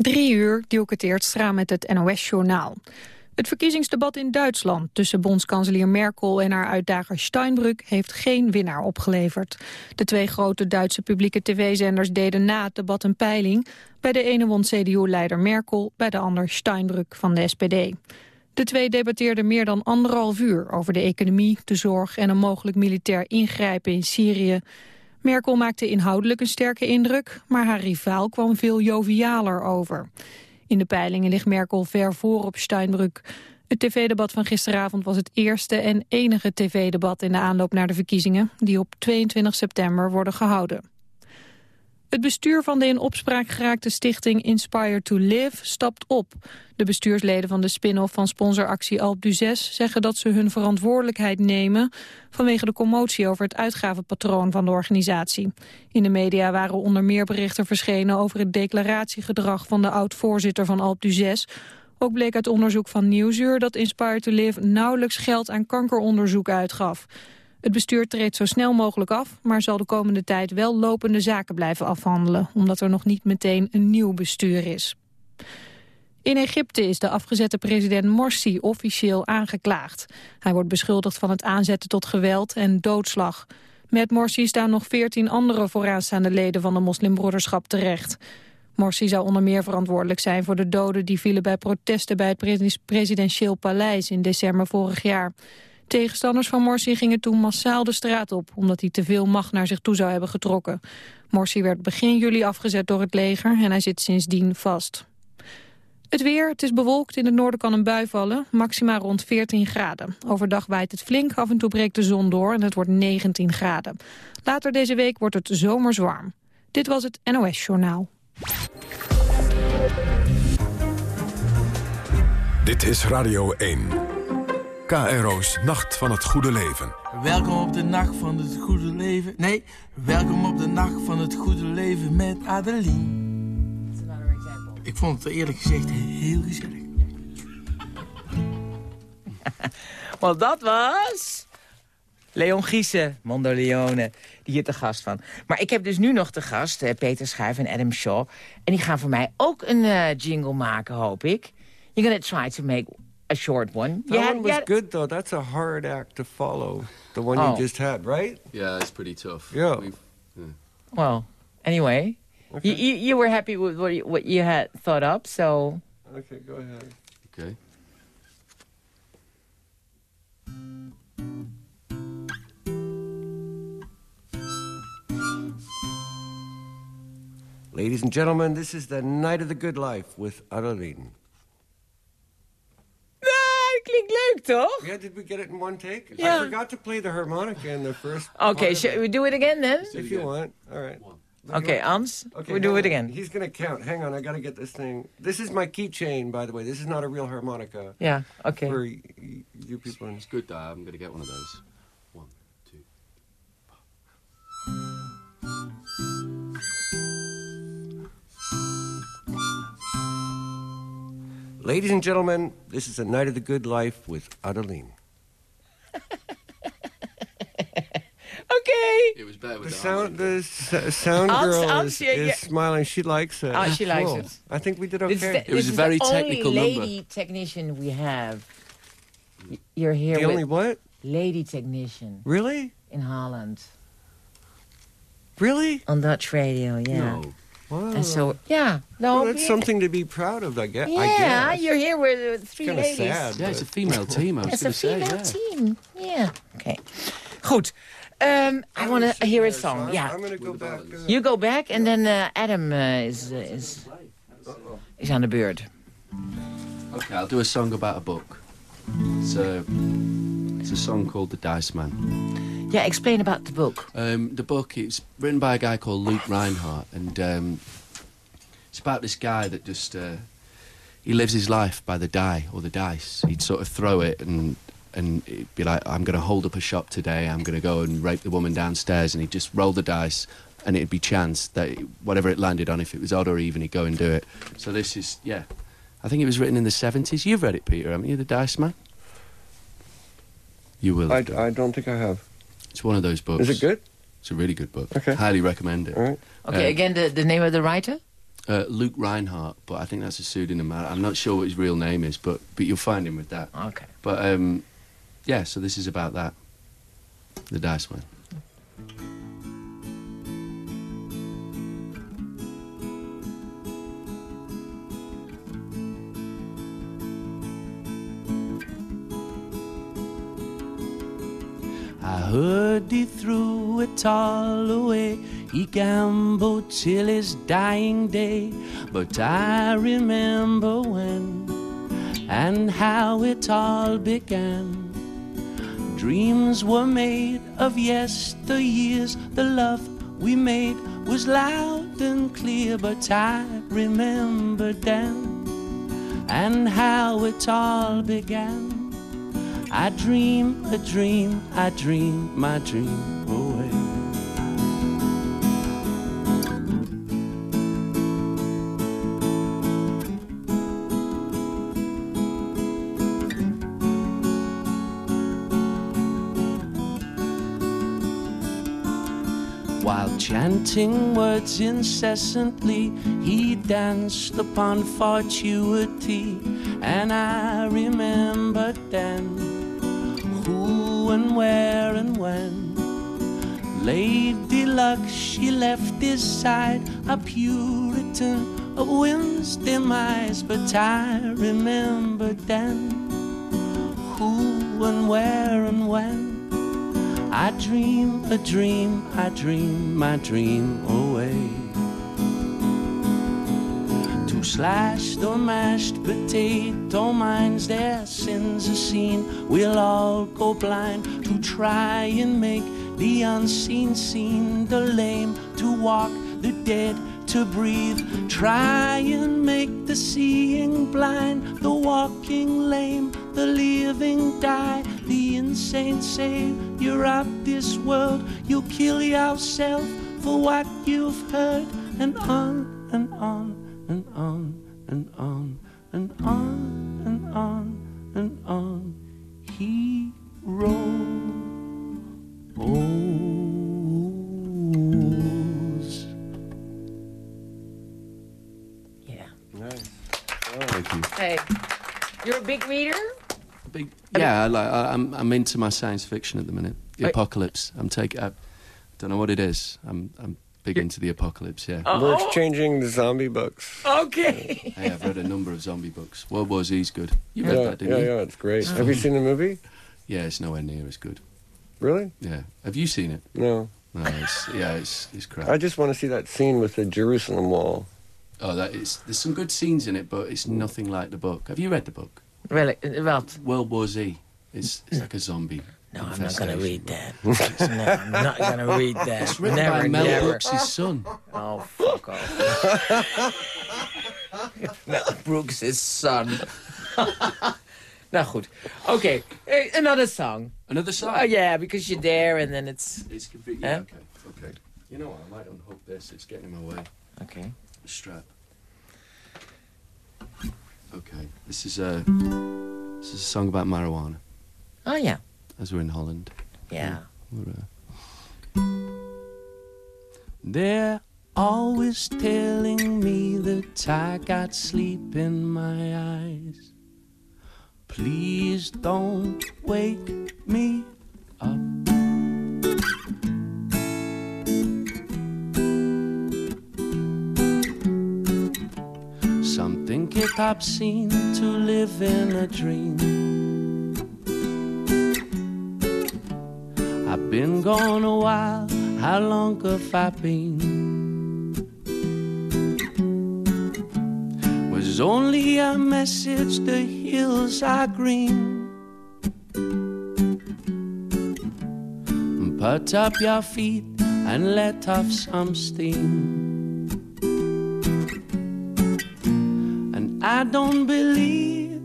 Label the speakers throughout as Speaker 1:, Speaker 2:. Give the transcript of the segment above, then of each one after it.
Speaker 1: Drie uur, Dielke Teertstra met het NOS-journaal. Het verkiezingsdebat in Duitsland tussen bondskanselier Merkel en haar uitdager Steinbrück heeft geen winnaar opgeleverd. De twee grote Duitse publieke tv-zenders deden na het debat een peiling. Bij de ene won CDU-leider Merkel, bij de ander Steinbrück van de SPD. De twee debatteerden meer dan anderhalf uur over de economie, de zorg en een mogelijk militair ingrijpen in Syrië. Merkel maakte inhoudelijk een sterke indruk, maar haar rivaal kwam veel jovialer over. In de peilingen ligt Merkel ver voor op Steinbrück. Het tv-debat van gisteravond was het eerste en enige tv-debat in de aanloop naar de verkiezingen, die op 22 september worden gehouden. Het bestuur van de in opspraak geraakte stichting Inspire to Live stapt op. De bestuursleden van de spin-off van sponsoractie Alp du zeggen dat ze hun verantwoordelijkheid nemen vanwege de commotie over het uitgavenpatroon van de organisatie. In de media waren onder meer berichten verschenen over het declaratiegedrag van de oud-voorzitter van Alp du Ook bleek uit onderzoek van Nieuwsuur dat Inspire to Live nauwelijks geld aan kankeronderzoek uitgaf. Het bestuur treedt zo snel mogelijk af, maar zal de komende tijd wel lopende zaken blijven afhandelen, omdat er nog niet meteen een nieuw bestuur is. In Egypte is de afgezette president Morsi officieel aangeklaagd. Hij wordt beschuldigd van het aanzetten tot geweld en doodslag. Met Morsi staan nog veertien andere vooraanstaande leden van de moslimbroederschap terecht. Morsi zou onder meer verantwoordelijk zijn voor de doden die vielen bij protesten bij het presidentieel paleis in december vorig jaar. Tegenstanders van Morsi gingen toen massaal de straat op... omdat hij te veel macht naar zich toe zou hebben getrokken. Morsi werd begin juli afgezet door het leger en hij zit sindsdien vast. Het weer, het is bewolkt, in het noorden kan een bui vallen, maxima rond 14 graden. Overdag waait het flink, af en toe breekt de zon door en het wordt 19 graden. Later deze week wordt het zomers warm. Dit was het NOS Journaal.
Speaker 2: Dit is Radio 1. KRO's Nacht van het Goede Leven.
Speaker 3: Welkom op de Nacht van het Goede Leven. Nee, welkom op de Nacht van het Goede Leven met Adeline. Ik vond het eerlijk gezegd heel gezellig.
Speaker 4: Want dat was... Leon Giesen, Mondo Leone, die hier te gast van. Maar ik heb dus nu nog te gast uh, Peter Schuijf en Adam Shaw. En die gaan voor mij ook een uh, jingle maken, hoop ik. You're gonna try to make a short one.
Speaker 5: That one was good, though. That's a hard act to follow. The one
Speaker 4: oh.
Speaker 5: you just had, right?
Speaker 6: Yeah, it's pretty tough.
Speaker 5: Yeah.
Speaker 6: yeah.
Speaker 4: Well, anyway, okay. you, you, you, were happy with what you, what you had thought up, so...
Speaker 5: Okay, go ahead.
Speaker 6: Okay.
Speaker 5: Ladies and gentlemen, this is the Night of the Good Life with Adeline.
Speaker 4: Klinkt leuk, toch?
Speaker 5: Yeah, did we get it in one take?
Speaker 4: Yeah.
Speaker 5: I forgot to play the harmonica in the first
Speaker 4: Okay, should we do it again then?
Speaker 5: If you want. All right.
Speaker 4: Okay, Ans,
Speaker 5: okay,
Speaker 4: we do it again.
Speaker 5: He's going to count. Hang on, I got to get this thing. This is my keychain, by the way. This is not a real harmonica.
Speaker 4: Yeah, okay.
Speaker 5: For you people.
Speaker 6: It's good, though. I'm going to get one of those. One, two.
Speaker 5: Ladies and gentlemen, this is a night of the good life with Adeline.
Speaker 4: okay.
Speaker 6: It was better with
Speaker 5: the
Speaker 6: the
Speaker 5: sound. The s- uh, sound girl
Speaker 4: Ans,
Speaker 5: is,
Speaker 4: yeah,
Speaker 5: is
Speaker 4: yeah.
Speaker 5: smiling. She likes it.
Speaker 4: Oh, she likes it.
Speaker 5: I think we did
Speaker 4: This is
Speaker 5: okay.
Speaker 4: the,
Speaker 6: It was
Speaker 4: this
Speaker 6: a very
Speaker 4: is the
Speaker 6: technical
Speaker 4: only
Speaker 6: number.
Speaker 4: lady technician we have. Y- You're here
Speaker 5: the
Speaker 4: with
Speaker 5: only what?
Speaker 4: lady technician
Speaker 5: Really?
Speaker 4: in Holland
Speaker 5: Really?
Speaker 4: on Dutch radio. Yeah.
Speaker 6: No.
Speaker 5: Wow.
Speaker 4: And so, yeah, no,
Speaker 5: Well, that's something to be proud of, I guess. I
Speaker 4: Yeah,
Speaker 5: guess.
Speaker 4: you're here with uh, three
Speaker 5: Kinda
Speaker 4: ladies.
Speaker 5: sad.
Speaker 6: Yeah, it's a female team, I was
Speaker 4: It's a
Speaker 6: to say.
Speaker 4: female
Speaker 6: Yeah.
Speaker 4: team. Yeah. Okay. Goed. Um, I want to hear a song.
Speaker 5: I'm,
Speaker 4: Yeah.
Speaker 5: I'm going to go back. uh,
Speaker 4: You go back, and then uh, Adam uh, is, uh, is is aan de beurt.
Speaker 6: Okay, I'll do a song about a book. It's a, it's a song called The Dice Man.
Speaker 4: Yeah, explain about the book.
Speaker 6: Um, the book is written by a guy called Luke Rhinehart, and um, it's about this guy that just uh, he lives his life by the die or the dice. He'd sort of throw it and and it'd be like, I'm going to hold up a shop today. I'm going to go and rape the woman downstairs, and he'd just roll the dice, and it'd be chance that whatever it landed on, if it was odd or even, he'd go and do it. So this is yeah. I think it was written in the 70s. You've read it, Peter, haven't you? The Dice Man. You will.
Speaker 5: I. I don't think I have.
Speaker 6: It's one of those books.
Speaker 5: Is it good?
Speaker 6: It's a really good book.
Speaker 5: Okay.
Speaker 6: Highly recommend it.
Speaker 5: All right.
Speaker 4: Okay,
Speaker 6: Uh,
Speaker 4: again, the, the name of the writer?
Speaker 6: Uh, Luke Rhinehart, but I think that's a pseudonym. I- I'm not sure what his real name is, but but you'll find him with that.
Speaker 4: Okay.
Speaker 6: But um, yeah, so this is about that. The Dice Man. I heard he threw it all away. He gambled till his dying day. But I remember when and how it all began. Dreams were made of yesteryears. The love we made was loud and clear. But I remember then and how it all began. I dream a dream, I dream my dream away. While chanting words incessantly, he danced upon fortuity. And I remembered then who and where and when. Lady Luck, she left his side, a Puritan of Wednesday eyes. But I remembered then who and where and when. I dream a dream, I dream my dream away. To slashed or mashed potato minds, their sins are seen. We'll all go blind to try and make the unseen seen, the lame to walk, the dead to breathe. Try and make the seeing blind, the walking lame, the living die, the insane say you're of this world. You'll kill yourself for what you've heard, and on and on and on and on and on and on and on. he O's.
Speaker 4: Yeah.
Speaker 5: Nice.
Speaker 6: Thank you.
Speaker 4: Hey, you're a big reader?
Speaker 6: Big, yeah, I like, I, I'm I'm into my science fiction at the minute. The
Speaker 4: Right.
Speaker 6: apocalypse. I'm taking. I don't know what it is. I'm I'm big into the apocalypse. Yeah.
Speaker 5: We're
Speaker 4: Oh,
Speaker 5: exchanging the zombie books.
Speaker 4: okay.
Speaker 6: Hey, I've read a number of zombie books. World War Z's good. You read
Speaker 5: yeah,
Speaker 6: that, didn't
Speaker 5: yeah,
Speaker 6: you?
Speaker 5: Yeah, yeah, it's great. Have you seen the movie?
Speaker 6: Yeah, it's nowhere near as good.
Speaker 5: Really?
Speaker 6: Yeah. Have you seen it?
Speaker 5: No.
Speaker 6: No, it's yeah, it's it's crap.
Speaker 5: I just want to see that scene with the Jerusalem wall.
Speaker 6: Oh, that is. There's some good scenes in it, but it's nothing like the book. Have you read the book?
Speaker 4: Really? What?
Speaker 6: World War Z. It's it's like a zombie.
Speaker 4: No, I'm not going to read that. no, I'm not going to read that.
Speaker 6: It's written
Speaker 4: never,
Speaker 6: by Mel
Speaker 4: never.
Speaker 6: Brooks' son.
Speaker 4: Oh, fuck off. Mel Brooks' son. nou goed. Okay, another song.
Speaker 6: Another song.
Speaker 4: Oh, yeah, because you're there and then it's...
Speaker 6: It's completely
Speaker 4: Huh?
Speaker 6: okay. Okay. You know what? I might unhook this. It's getting in my way.
Speaker 4: Okay.
Speaker 6: The strap. Okay. This is a this is a song about marijuana.
Speaker 4: Oh, yeah.
Speaker 6: As we're in Holland.
Speaker 4: Yeah.
Speaker 6: Uh, They're always telling me that I got sleep in my eyes. Please don't wake me up. Some think it obscene to live in a dream. I've been gone a while. How long have I been? Was only a message the hills are green. Put up your feet and let off some steam. And I don't believe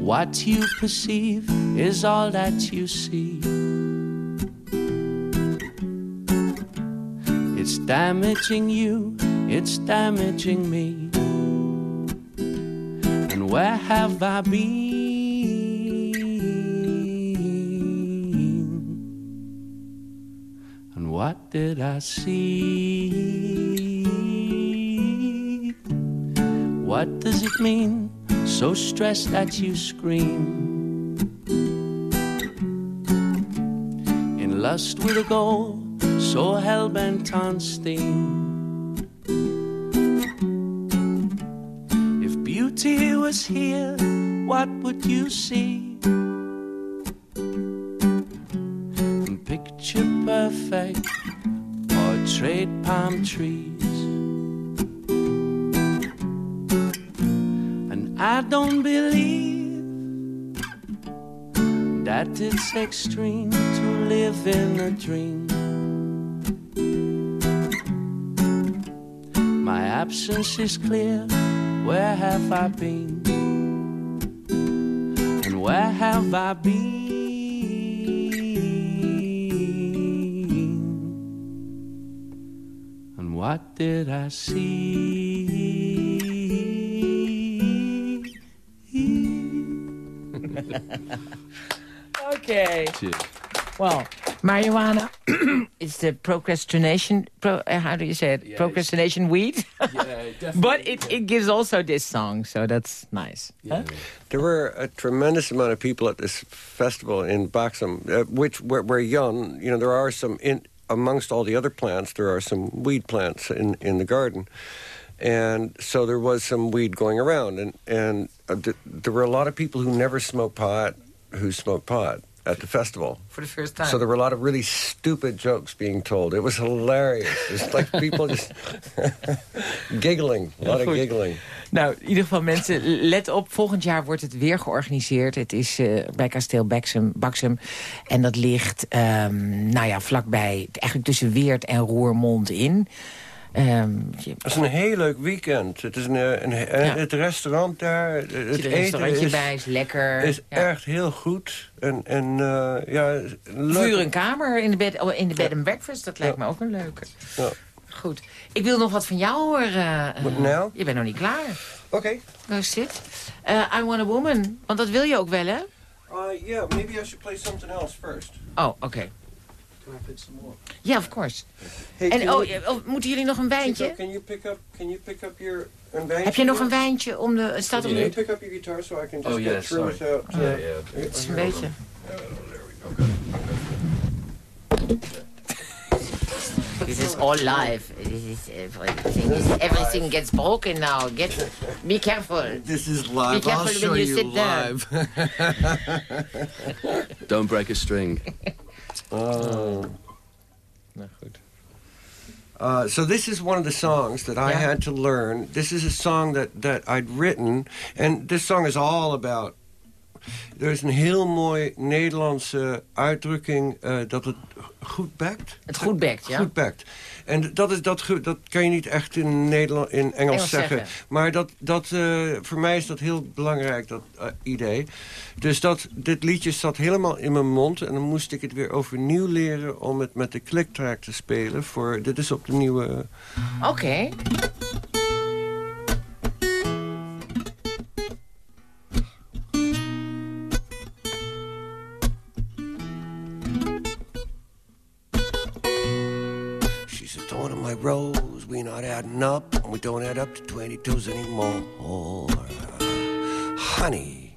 Speaker 6: what you perceive is all that you see. It's damaging you, it's damaging me. And where have I been? And what did I see? What does it mean? So stressed that you scream. In lust with a goal, so hell bent on steam. If beauty was here, what would you see? Picture perfect portrait palm trees. And I don't believe that it's extreme to live in a dream. My absence is clear. Where have I been? And where have I been? And what did I see?
Speaker 4: Okay.
Speaker 6: Cheers.
Speaker 4: Well, marijuana is the procrastination. Pro, uh, how do you say it?
Speaker 6: Yeah,
Speaker 4: procrastination weed.
Speaker 6: Yeah, definitely.
Speaker 4: but it, it gives also this song, so that's nice. Huh?
Speaker 5: There were a tremendous amount of people at this festival in Baexem, uh, which were, were young. You know, there are some in amongst all the other plants. There are some weed plants in in the garden, and so there was some weed going around, and and uh, th- there were a lot of people who never smoked pot who smoked pot at the festival.
Speaker 4: For the first time.
Speaker 5: So there were a lot of really stupid jokes being told. It was hilarious. It's like people just giggling, a lot of giggling.
Speaker 4: Nou, in ieder geval mensen, let op. Volgend jaar wordt het weer georganiseerd. Het is eh, bij kasteel Baxham. En dat ligt, ehm, nou ja, vlakbij, eigenlijk tussen Weert en Roermond in. Je
Speaker 5: Het is een heel leuk weekend. Het is een, eh, een, en
Speaker 4: Ja.
Speaker 5: het restaurant daar, het
Speaker 4: een
Speaker 5: eten is,
Speaker 4: bij, is lekker.
Speaker 5: is
Speaker 4: Ja.
Speaker 5: echt heel goed. En, en eh, ja, leuk.
Speaker 4: Vuur en kamer in de bed, oh, in de bed and breakfast, dat lijkt me ook een leuke.
Speaker 5: Ja.
Speaker 4: Goed. Ik wil nog wat van jou horen. eh,
Speaker 5: Wat nou?
Speaker 4: Je bent nog niet klaar.
Speaker 5: Oké.
Speaker 4: Daar zit. Eh I Want a Woman. Want dat wil je ook wel, hè?
Speaker 5: Uh, yeah, maybe I should play something else first.
Speaker 4: Oh, oké.
Speaker 6: I pick some more?
Speaker 4: Ja, of course.
Speaker 5: Hey,
Speaker 4: En
Speaker 5: can
Speaker 4: oh,
Speaker 5: you-
Speaker 4: oh, moeten jullie nog een
Speaker 5: pick
Speaker 4: wijntje?
Speaker 5: up- Can you pick up? Can you pick up your een wijntje?
Speaker 4: Heb je nog een wijntje om de... Het staat
Speaker 5: you
Speaker 4: de...
Speaker 5: pick up your guitar so I can just
Speaker 6: Oh,
Speaker 5: get
Speaker 6: yeah,
Speaker 5: through
Speaker 6: sorry.
Speaker 5: without? uh,
Speaker 6: Yeah, yeah.
Speaker 4: Het is een beetje... This is all live. This is everything. Is, everything gets broken now. Get, be careful.
Speaker 5: This is
Speaker 4: Be
Speaker 5: live.
Speaker 4: careful
Speaker 5: I'll
Speaker 4: when
Speaker 5: show
Speaker 4: you
Speaker 5: you
Speaker 4: sit down.
Speaker 5: live.
Speaker 6: Don't break a string.
Speaker 5: oh.
Speaker 4: Nou goed.
Speaker 5: Uh, so this is one of the songs that I
Speaker 4: Yeah.
Speaker 5: had to learn. This is a song that, that I'd written. And this song is all about... Er is een heel mooi Nederlandse uitdrukking uh, dat het goed bekt.
Speaker 4: Het goed bekt, ja.
Speaker 5: Goed bekt. En dat, is, dat, dat kan je niet echt in, Nederland, in Engels,
Speaker 4: Engels
Speaker 5: zeggen.
Speaker 4: zeggen.
Speaker 5: Maar dat, dat, eh, voor mij is dat heel belangrijk, dat eh, idee. Dus dat, dit liedje zat helemaal in mijn mond. En dan moest ik het weer overnieuw leren om het met de clicktrack te spelen. Voor, dit is op de nieuwe...
Speaker 4: Oké.
Speaker 5: Adding up, and we don't add up to 22s anymore. Honey,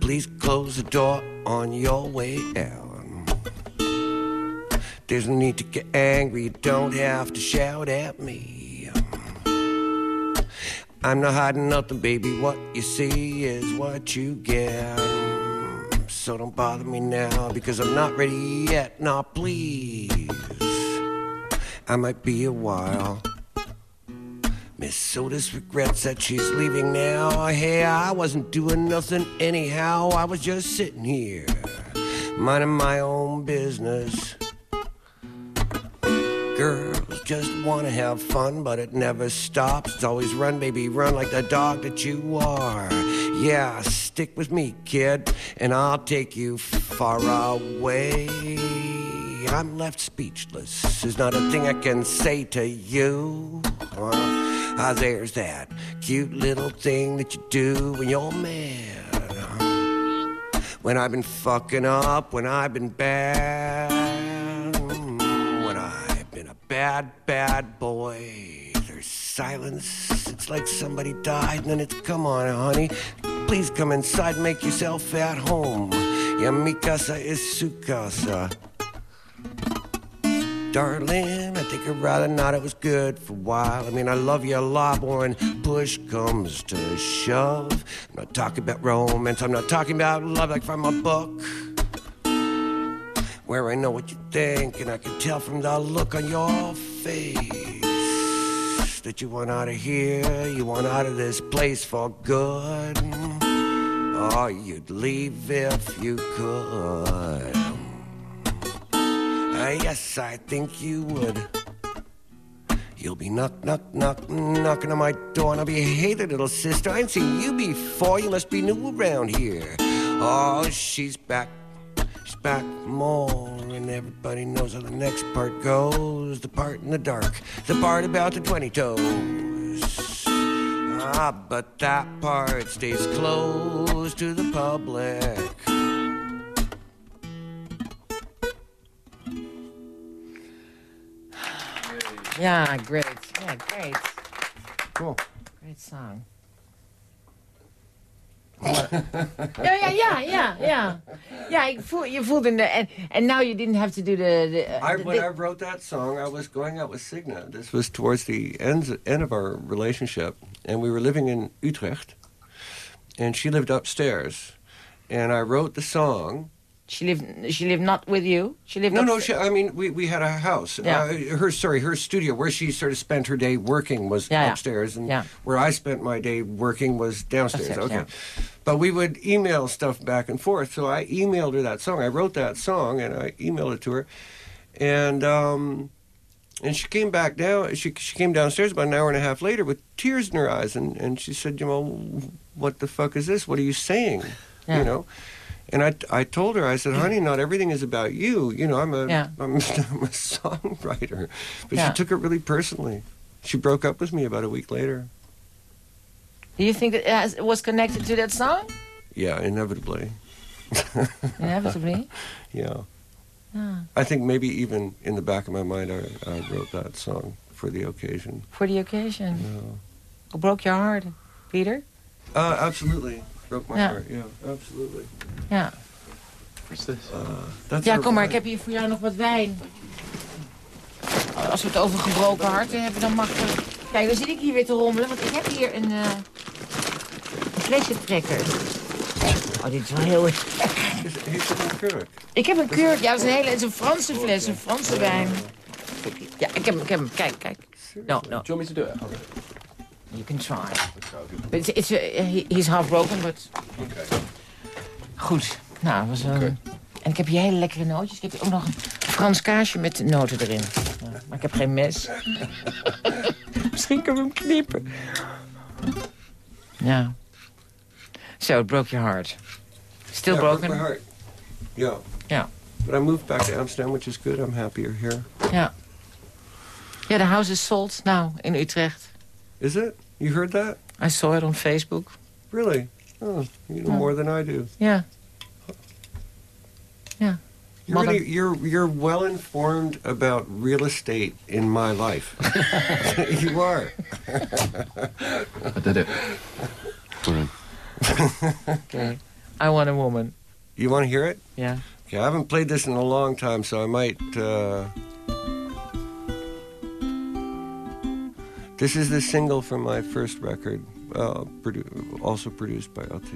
Speaker 5: please close the door on your way out. There's no need to get angry. You don't have to shout at me. I'm not hiding nothing, baby. What you see is what you get. So don't bother me now because I'm not ready yet. Now, please. I might be a while. Miss Sodas regrets that she's leaving now. Hey, I wasn't doing nothing anyhow. I was just sitting here, minding my own business. Girls just want to have fun, but it never stops. It's always run, baby, run like the dog that you are. Yeah, stick with me, kid, and I'll take you far away. I'm left speechless. There's not a thing I can say to you. Uh, ah, there's that cute little thing that you do when you're mad. When I've been fucking up, when I've been bad, when I've been a bad, bad boy. There's silence. It's like somebody died, and then it's come on, honey. Please come inside make yourself at home. Yeah, mi casa is su casa. Darling, I think I'd rather not. It was good for a while. I mean, I love you a lot, but when push comes to shove, I'm not talking about romance. I'm not talking about love like from a book where I know what you think, and I can tell from the look on your face that you want out of here, you want out of this place for good. Oh, you'd leave if you could. Uh, yes, I think you would. You'll be knock, knock, knock, knocking on my door, and I'll be, there, little sister. I ain't seen you before. You must be new around here. Oh, she's back She's back more, and everybody knows how the next part goes. The part in the dark, the part about the 20 toes. Ah, but that part stays closed to the public.
Speaker 4: Ja, great. Ja, great.
Speaker 5: Cool.
Speaker 4: Great song. yeah, yeah, yeah, yeah, ja. Ja, ik voel, je voelde... De, and, and now you didn't have to do the... the,
Speaker 5: I,
Speaker 4: the-
Speaker 5: when
Speaker 4: the-
Speaker 5: I wrote that song, I was going out with Signa. This was towards the end, end of our relationship, and we were living in Utrecht, and she lived upstairs, and I wrote the song.
Speaker 4: She lived, she lived not with you? She lived
Speaker 5: No, no, she, I mean, we, we had a house.
Speaker 4: Yeah.
Speaker 5: Uh, her, sorry, her studio, where she sort of spent her day working was
Speaker 4: Yeah, yeah.
Speaker 5: upstairs, and
Speaker 4: Yeah.
Speaker 5: where I spent my day working was downstairs.
Speaker 4: Upstairs,
Speaker 5: okay.
Speaker 4: yeah.
Speaker 5: But we would email stuff back and forth. So I emailed her that song. I wrote that song, and I emailed it to her. And um, and she came back down. She she came downstairs about an hour and a half later with tears in her eyes, and, and she said, "You know, what the fuck is this? What are you saying?
Speaker 4: Yeah.
Speaker 5: You know." And I, I told her, I said, honey, not everything is about you. You know, I'm a,
Speaker 4: Yeah.
Speaker 5: am a songwriter. But
Speaker 4: Yeah.
Speaker 5: she took it really personally. She broke up with me about a week later.
Speaker 4: Do you think it, was connected to that song?
Speaker 5: Yeah, inevitably.
Speaker 4: Inevitably.
Speaker 5: Yeah.
Speaker 4: Ah,
Speaker 5: I think maybe even in the back of my mind, I, I wrote that song for the occasion.
Speaker 4: for the occasion.
Speaker 5: Yeah.
Speaker 4: Who broke your heart, Peter?
Speaker 5: Uh, absolutely. Broke my
Speaker 4: Ja.
Speaker 5: heart. Yeah, absolutely.
Speaker 4: Ja.
Speaker 6: What's this?
Speaker 5: Uh, that's
Speaker 4: Ja, kom maar, ik heb hier voor jou nog wat wijn. Als we het over gebroken harten hebben, dan mag je... Kijk, dan zit ik hier weer te rommelen, want ik heb hier een, eh een. Oh, dit is wel heel...
Speaker 5: Is, heeft het een kurk?
Speaker 4: Ik heb een keur... Ja, dat is een hele... Het is een Franse fles, een Franse wijn. Ja, ik heb hem, ik heb hem. Kijk, kijk. No, no,
Speaker 6: Do you want me to do it? Okay.
Speaker 4: You can try. But it's, it's, uh, he- he's half broken, but...
Speaker 6: Okay.
Speaker 4: Goed. Nou, dat was een...
Speaker 6: Oké.
Speaker 4: En ik heb hier hele lekkere nootjes. Ik heb hier ook nog een Frans kaasje met noten erin. Ja, maar ik heb geen mes. Misschien kunnen we hem knippen. Ja. So, it broke your heart. Still
Speaker 5: Yeah, broke
Speaker 4: broken?
Speaker 5: my heart. Yeah.
Speaker 4: Yeah.
Speaker 5: But I moved back to Amsterdam, which is good. I'm happier here.
Speaker 4: Ja. Ja, the house is sold now in Utrecht.
Speaker 5: Is it? You heard that?
Speaker 4: I saw it on Facebook.
Speaker 5: Really? Oh, you know
Speaker 4: Yeah.
Speaker 5: more than I do.
Speaker 4: Yeah. Ja.
Speaker 5: You're,
Speaker 4: Mother-
Speaker 5: really, you're you're well informed about real estate in my life. you are.
Speaker 6: I did it. Brilliant.
Speaker 4: Okay. I want a woman.
Speaker 5: You want to hear it?
Speaker 4: Yeah.
Speaker 5: Okay, I haven't played this in a long time, so I might. Uh... This is the single from my first record, uh, produ- also produced by LT.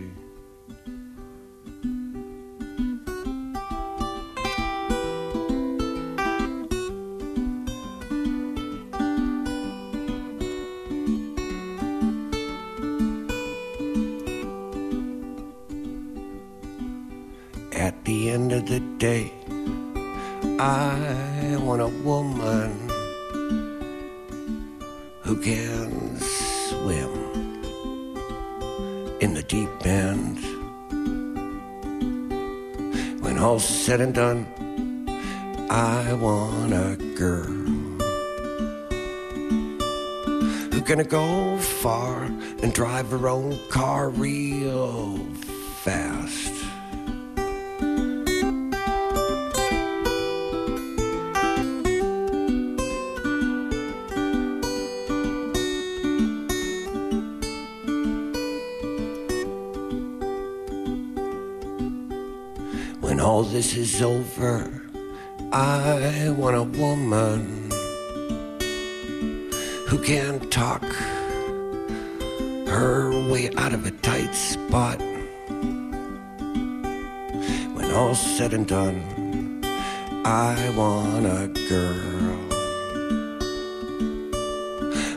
Speaker 5: her own car real fast. When all this is over, I want a woman who can talk tight spot. When all's said and done, I want a girl.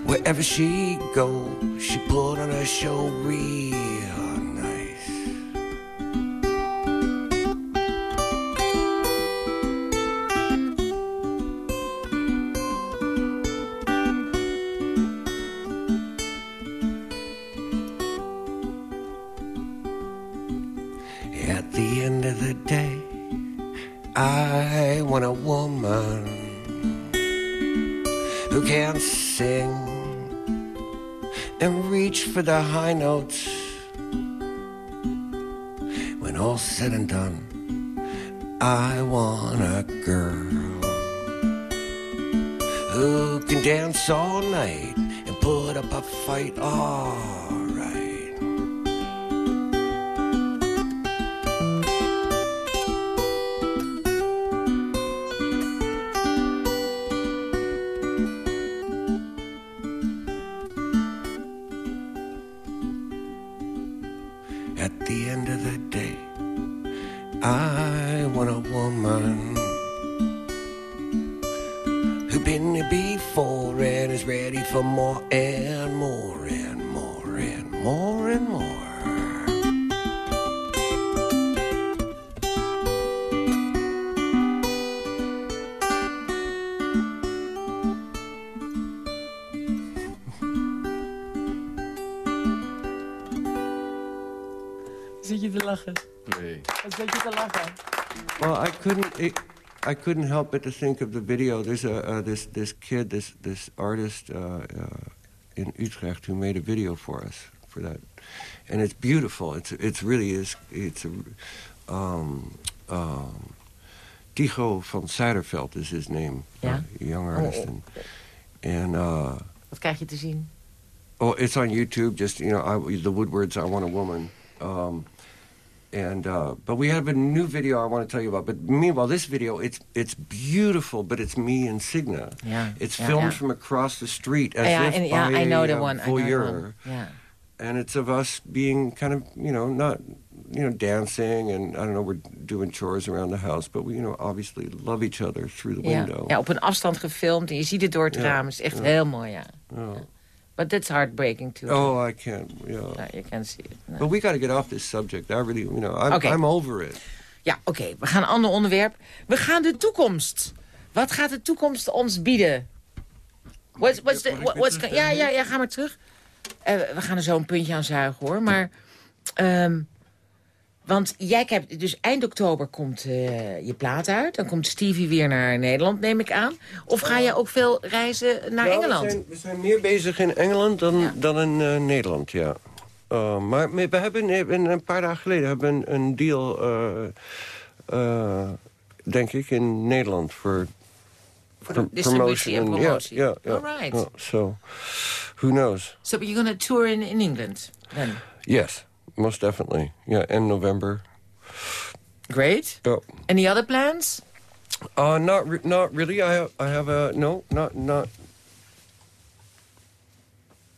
Speaker 5: Wherever she go, she put on a show real the high notes. When all's said and done, I want a girl who can dance all night and put up a fight. All I couldn't help but to think of the video. There's a uh, this this kid, this this artist uh, uh, in Utrecht who made a video for us for that, and it's beautiful. It's it's really is it's a um, um, Tycho van Seiderveld is his name.
Speaker 4: Yeah.
Speaker 5: young
Speaker 4: Oh,
Speaker 5: artist, and and uh,
Speaker 4: Wat krijg je te zien?
Speaker 5: Oh, it's on YouTube. Just you know, I, the Woodwards. I want a woman. Um, and uh, but we have a new video I want to tell you about. But meanwhile, this video it's it's beautiful, but it's me and Signa.
Speaker 4: Ja,
Speaker 5: It's filmed from across the street as
Speaker 4: ja,
Speaker 5: if
Speaker 4: ja,
Speaker 5: by
Speaker 4: I know
Speaker 5: a,
Speaker 4: the one. I know the
Speaker 5: voyeur.
Speaker 4: one. Ja.
Speaker 5: And it's of us being kind of you know not you know dancing and I don't know we're doing chores around the house, but we you know obviously love each other through the window.
Speaker 4: ja, op een afstand gefilmd en je ziet het door het raam. Is echt heel mooi, ja. But that's heartbreaking too.
Speaker 5: Oh, I can't. Yeah.
Speaker 4: Ja, you can see it. No.
Speaker 5: But we got to get off this subject. I really, you know, I'm,
Speaker 4: Okay.
Speaker 5: I'm over it.
Speaker 4: Ja, oké. We gaan een ander onderwerp. We gaan de toekomst. Wat gaat de toekomst ons bieden? What's, what's the, what's, ja, ja, ja, ga maar terug. Eh, we gaan er zo een puntje aan zuigen, hoor. Maar, ehm, want jij hebt, dus eind oktober komt eh, je plaat uit. Dan komt Stevie weer naar Nederland, neem ik aan. Of ga je ook veel reizen naar
Speaker 5: Nou,
Speaker 4: Engeland?
Speaker 5: We zijn, we zijn meer bezig in Engeland dan,
Speaker 4: Ja.
Speaker 5: dan in eh, Nederland, ja. Uh, maar we hebben een, een paar dagen geleden hebben een, een deal, eh, eh, denk ik, in Nederland voor
Speaker 4: Voor de distributie en
Speaker 5: and-
Speaker 4: promotie.
Speaker 5: Ja, so, who knows?
Speaker 4: So you're going to tour in, in England then?
Speaker 5: Yes, most definitely. Yeah, in November.
Speaker 4: Great.
Speaker 5: Yeah.
Speaker 4: Any other plans?
Speaker 5: Uh, not re- not really. I have, I have a no, not not.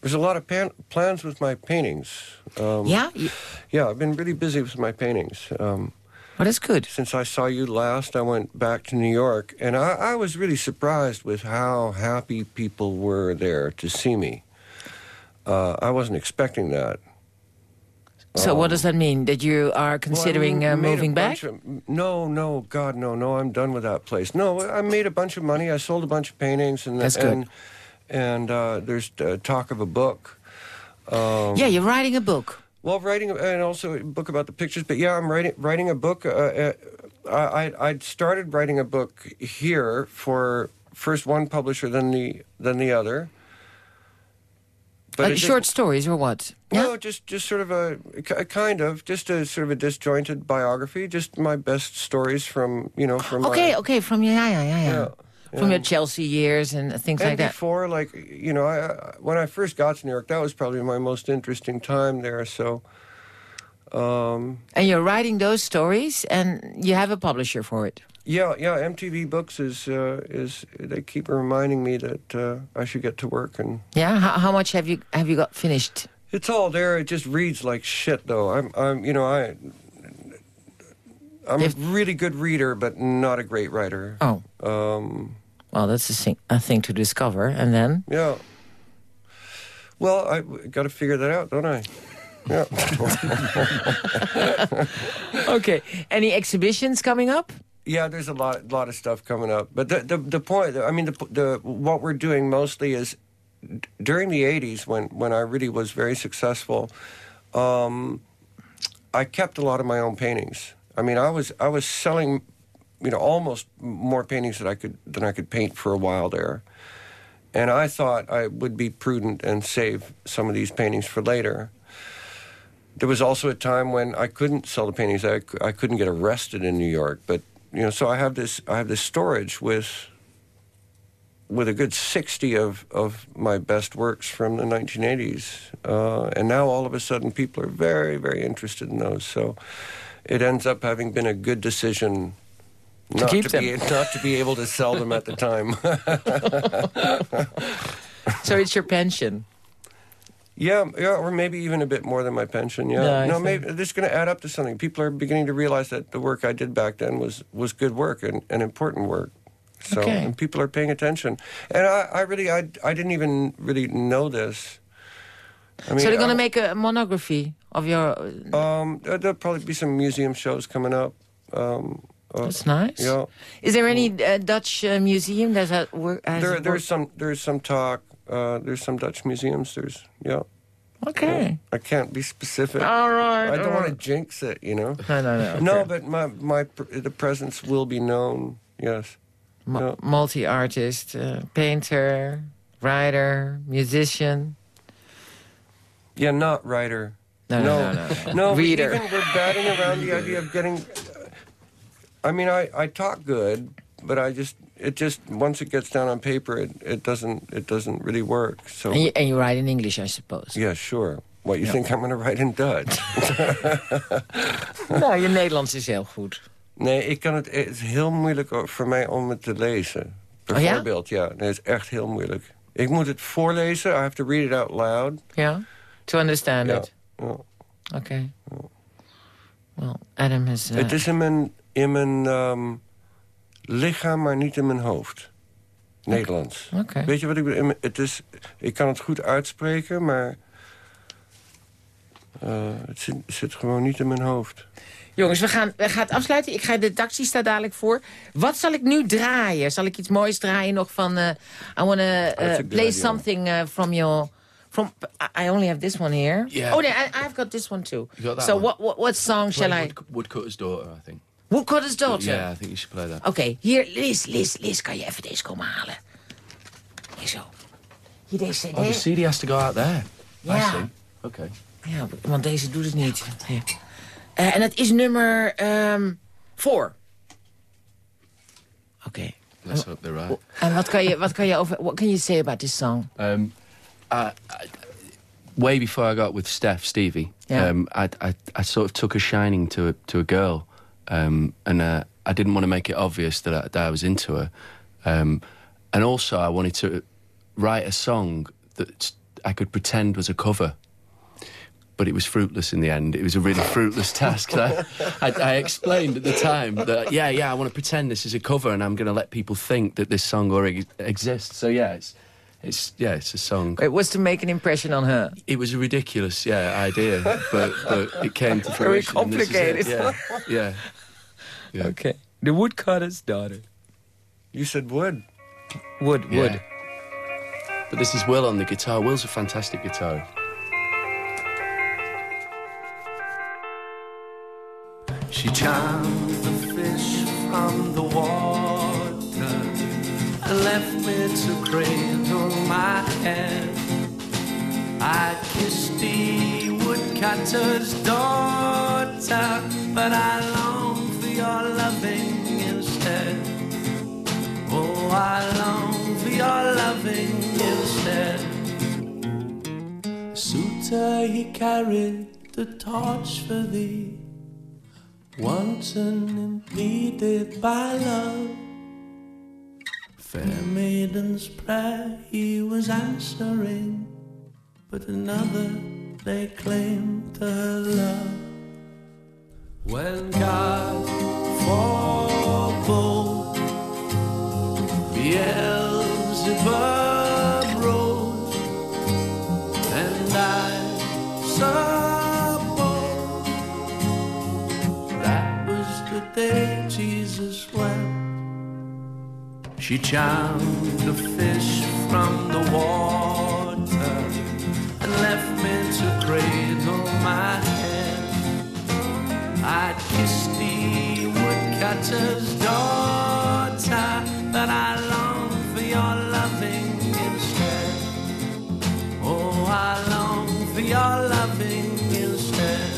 Speaker 5: There's a lot of pan- plans with my paintings. Um?
Speaker 4: Je-
Speaker 5: yeah. I've been really busy with my paintings. Um,
Speaker 4: Well, that's good.
Speaker 5: since I saw you last, I went back to New York, and I, I was really surprised with how happy people were there to see me. Uh, I wasn't expecting that.
Speaker 4: So what does that mean? That you are considering
Speaker 5: Well, I
Speaker 4: uh, moving back?
Speaker 5: of- no, no, God, no, no. I'm done with that place. No, I made a bunch of money. I sold a bunch of paintings, and
Speaker 4: That's good.
Speaker 5: and, and uh, there's uh, talk of a book. Um,
Speaker 4: yeah, you're writing a book.
Speaker 5: Well, writing and also a book about the pictures. But yeah, I'm writing writing a book. Uh, uh, I I started writing a book here for first one publisher, then the then the other. But
Speaker 4: Uh,
Speaker 5: it just-
Speaker 4: short stories or what?
Speaker 5: no, just just sort of a, a kind of just a sort of a disjointed biography. Just my best stories from you know from
Speaker 4: Okay,
Speaker 5: my,
Speaker 4: okay, from yeah, yeah, yeah, yeah.
Speaker 5: Yeah,
Speaker 4: From
Speaker 5: yeah.
Speaker 4: your Chelsea years and things
Speaker 5: and
Speaker 4: like that.
Speaker 5: before, like you know, I, when I first got to New York, that was probably my most interesting time there. So, Um,
Speaker 4: And you're writing those stories, and you have a publisher for it.
Speaker 5: Yeah, yeah. MTV Books is uh, is they keep reminding me that uh, I should get to work, and
Speaker 4: Yeah. How, how much have you have you got finished?
Speaker 5: it's all there. It just reads like shit, though. I'm, I'm, you know, I. I'm
Speaker 4: If-
Speaker 5: a really good reader, but not a great writer.
Speaker 4: Oh,
Speaker 5: Um,
Speaker 4: well, that's a thing, a thing to discover, and then.
Speaker 5: yeah. Well, I got to figure that out, don't I? Yeah.
Speaker 4: Okay. Any exhibitions coming up?
Speaker 5: Yeah, there's a lot, lot of stuff coming up. But the the, the point, I mean, the, the what we're doing mostly is during the '80s when when I really was very successful. Um, I kept a lot of my own paintings. I mean, I was I was selling, you know, almost more paintings that I could than I could paint for a while there. And I thought I would be prudent and save some of these paintings for later. There was also a time when I couldn't sell the paintings. I, I couldn't get arrested in New York, but you know, so I have this I have this storage with with a good sixty of of my best works from the 1980s, uh, and now all of a sudden people are very very interested in those. So it ends up having been a good decision. Not
Speaker 4: keep
Speaker 5: to be not to be able to sell them at the time.
Speaker 4: So it's your pension.
Speaker 5: Yeah, yeah, or maybe even a bit more than my pension. Yeah,
Speaker 4: No,
Speaker 5: no, maybe this is going to add up to something. People are beginning to realize that the work I did back then was was good work and, and important work. So
Speaker 4: Okay.
Speaker 5: and people are paying attention, and I, I really, I, I didn't even really know this. I mean,
Speaker 4: so they're going to make a monography of your.
Speaker 5: Um, there- there'll probably be some museum shows coming up. Um, uh,
Speaker 4: That's nice.
Speaker 5: yeah,
Speaker 4: Is there any uh, Dutch uh, museum that has work?
Speaker 5: There, there's some, there's some talk. Uh, there's some Dutch museums. There's, yeah.
Speaker 4: Okay.
Speaker 5: I can't be specific.
Speaker 4: All right.
Speaker 5: I don't want to jinx it, you know.
Speaker 4: No, no, no.
Speaker 5: No, but my my the presence will be known. Yes.
Speaker 4: Mu-
Speaker 5: no.
Speaker 4: multi-artist, uh, painter, writer, musician.
Speaker 5: Yeah, not writer.
Speaker 4: No, no, no, no.
Speaker 5: No, we
Speaker 4: Reader.
Speaker 5: Even we're batting around the idea of getting. I mean, I I talk good, but I just it just once it gets down on paper, it, it doesn't it doesn't really work. So
Speaker 4: And you, and you write in English, I suppose.
Speaker 5: yeah, sure. What you think I'm going to write in Dutch?
Speaker 4: Nou, je Nederlands is heel goed.
Speaker 5: Nee, ik kan het. Het is heel moeilijk voor mij om het te lezen.
Speaker 4: Oh ja?
Speaker 5: Bijvoorbeeld, ja. Nee, het is echt heel moeilijk. Ik moet het voorlezen. I have to read it out loud.
Speaker 4: Ja? To understand
Speaker 5: Ja.
Speaker 4: it.
Speaker 5: ja.
Speaker 4: Okay. Well, Adam has... uh,
Speaker 5: Het is in mijn, in mijn ehm, lichaam, maar niet in mijn hoofd. Nederlands.
Speaker 4: Oké.
Speaker 5: Weet je wat ik bedoel? Het is, ik kan het goed uitspreken, maar... eh, het zit, zit gewoon niet in mijn hoofd.
Speaker 4: Jongens, we gaan, we gaan het afsluiten. Ik ga de taxi staat dadelijk voor. Wat zal ik nu draaien? Zal ik iets moois draaien nog van... uh, I want
Speaker 5: a good
Speaker 4: play something uh, from your... From, I- only have this one here.
Speaker 7: Yeah.
Speaker 4: Oh, no, I, I've got this one too. So
Speaker 7: one?
Speaker 4: what, what what song shall I...
Speaker 7: Wood, Woodcutter's Daughter, I think.
Speaker 4: Woodcutter's Daughter.
Speaker 7: Yeah, I think you should play that.
Speaker 4: Oké, hier, Liz, Liz, Liz, kan je even deze komen halen? Hier zo. Hier deze cd.
Speaker 7: Oh, the CD has to go out there. I
Speaker 4: Ja.
Speaker 7: see. Okay.
Speaker 4: Ja, want deze doet het niet. Ja. Eh, en het is nummer 4. Oké.
Speaker 7: Let's hope they're right.
Speaker 4: En wat kan je, wat kan je over... What can you say about this song?
Speaker 7: Um, I, I, way before I got with Steph Stevie,
Speaker 4: Yeah.
Speaker 7: um, I, I, I sort of took a shining to a, to a girl, um, and uh, I didn't want to make it obvious that I, that I was into her, um, and also I wanted to write a song that I could pretend was a cover. But it was fruitless in the end. It was a really fruitless task. I, I, I explained at the time that yeah, yeah, I want to pretend this is a cover, and I'm going to let people think that this song already exists. So yeah, it's it's yeah, it's a song.
Speaker 4: It was to make an impression on her.
Speaker 7: It was a ridiculous, yeah, idea, but but it came to
Speaker 4: Very
Speaker 7: fruition. this is it. Yeah, yeah. Yeah.
Speaker 4: Okay. The Woodcutter's Daughter.
Speaker 5: You said wood.
Speaker 4: Wood,
Speaker 7: Yeah.
Speaker 4: wood.
Speaker 7: But this is Will on the guitar. Will's a fantastic guitar.
Speaker 6: She charmed the fish from the water and left me to cradle my head. I kissed the woodcutter's daughter, but I long for your loving instead. Oh, I long for your loving instead. Suitor he carried the torch for thee. Wanton impeded by love. Fair maiden's prayer he was answering, but another they claimed her love. When God forbode Beelzebub rose, and I suppose that was the day Jesus wept. She charmed the fish from the water woodcutter's daughter, but I long for your loving instead. Oh, I long for your loving instead.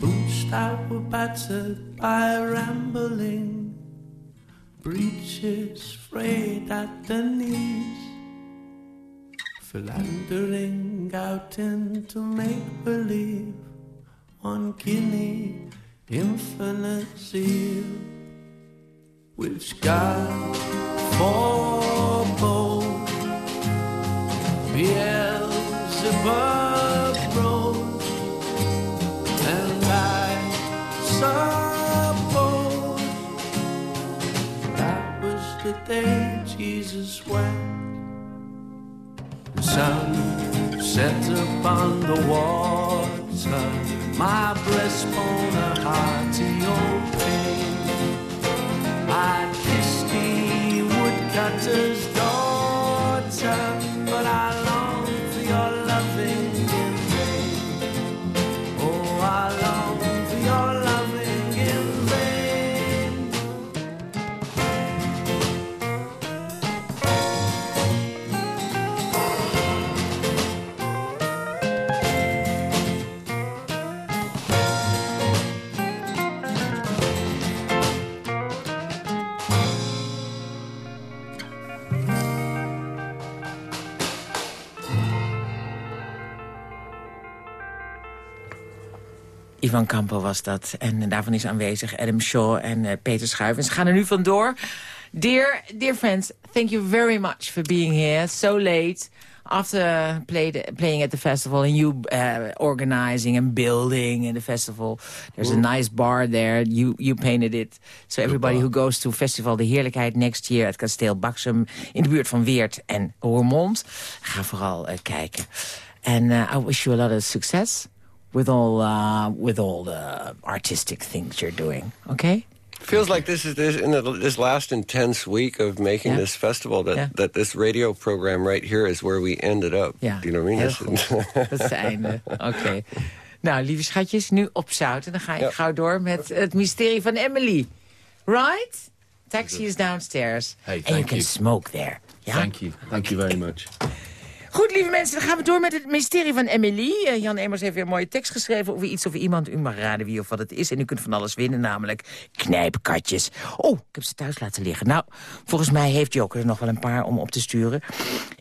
Speaker 6: Boots that were battered by rambling, breeches frayed at the knees, philandering out into make believe on guinea infinite zeal, which God forbode. Beelzebub rose, and I suppose that was the day Jesus wept. The sun set upon the water, my breastbone a hearty old pain. I kissed the woodcutter's
Speaker 4: Ivan Campo was dat. En daarvan is aanwezig Adam Shaw en eh, Peter Schuiven. Ze gaan er nu vandoor. Dear, dear friends, thank you very much for being here so late. After played, playing at the festival and you uh, organizing and building in the festival. There's a nice bar there. You, you painted it. So everybody who goes to Festival de Heerlijkheid next year... at Kasteel Baxum in de buurt van Weert en Roermond. Ga vooral uh, kijken. And I wish you a lot of success with all uh, with all the artistic things you're doing. Okay.
Speaker 5: Feels like this is this in the, this last intense week of making
Speaker 4: Yeah.
Speaker 5: this festival that
Speaker 4: Yeah.
Speaker 5: that this radio program right here is where we ended up.
Speaker 4: Ja,
Speaker 5: Do you know what I mean?
Speaker 4: heel
Speaker 5: This-
Speaker 4: goed. Dat is het einde. Oké. Nou, lieve schatjes, nu op zout. En dan ga ik
Speaker 5: Ja.
Speaker 4: gauw door met het mysterie van Emily. Right? Taxi is downstairs.
Speaker 7: Hey,
Speaker 4: And you
Speaker 7: thank
Speaker 4: can smoke there. Ja?
Speaker 7: Thank you. Thank you very much.
Speaker 4: Goed, lieve mensen, dan gaan we door met het mysterie van Emily. Eh, Jan Emers heeft weer een mooie tekst geschreven over iets of iemand. U mag raden wie of wat het is. En u kunt van alles winnen, namelijk knijpkatjes. Oh, ik heb ze thuis laten liggen. Nou, volgens mij heeft Joker er nog wel een paar om op te sturen.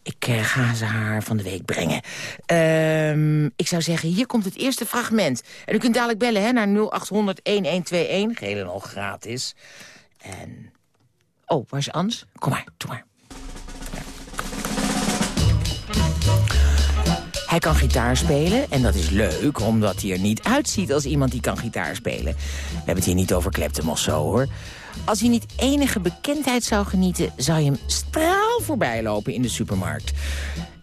Speaker 4: Ik eh, ga ze haar van de week brengen. Ehm, ik zou zeggen, hier komt het eerste fragment. En u kunt dadelijk bellen hè, naar 0800-1121. Geheel en al gratis. En... Oh, waar is Ans? Kom maar, doe maar. Hij kan gitaar spelen en dat is leuk, omdat hij er niet uitziet als iemand die kan gitaar spelen. We hebben het hier niet over kleptem of zo, hoor. Als hij niet enige bekendheid zou genieten, zou je hem straal voorbij lopen in de supermarkt.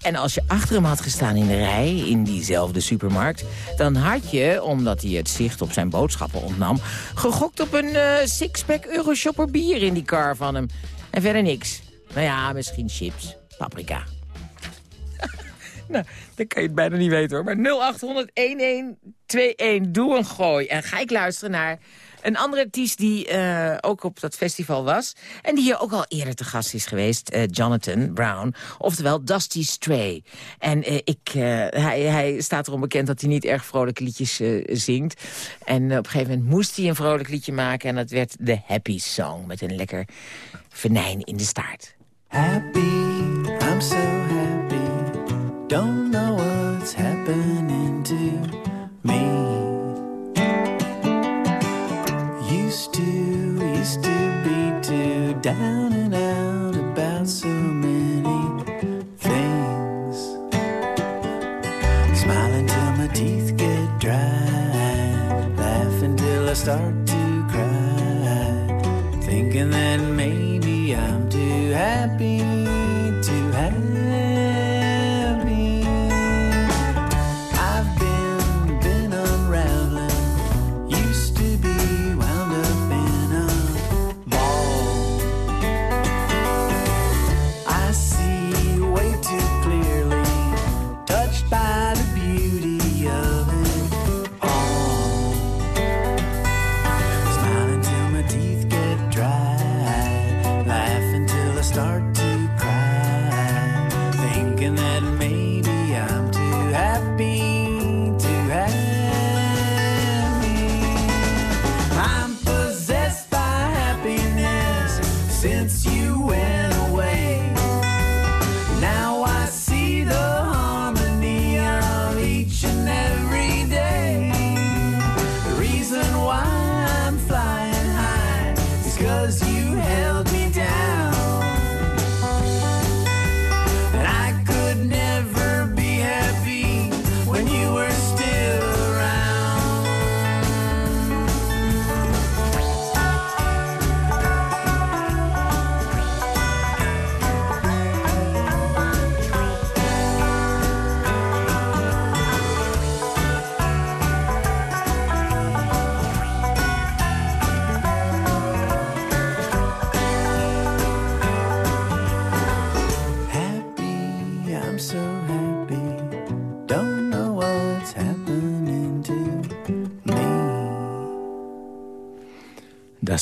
Speaker 4: En als je achter hem had gestaan in de rij, in diezelfde supermarkt... dan had je, omdat hij het zicht op zijn boodschappen ontnam... gegokt op een eh, sixpack Euroshopper bier in die car van hem. En verder niks. Nou ja, misschien chips, paprika. Nou, dan kan je het bijna niet weten hoor. Maar 0800-1121, doe een gooi. En ga ik luisteren naar een andere artiest die eh, ook op dat festival was. En die hier ook al eerder te gast is geweest. eh, Jonathan Brown. Oftewel Dusty Stray. En eh, ik, hij, hij staat erom bekend dat hij niet erg vrolijke liedjes zingt. En op een gegeven moment moest hij een vrolijk liedje maken. En dat werd de Happy Song. Met een lekker venijn in de staart.
Speaker 6: Happy, I'm so happy. Don't know what's happening to me. Used to, used to be too down and out about so many things. Smiling till my teeth get dry, laughing till I start to cry, thinking that maybe I'm too happy.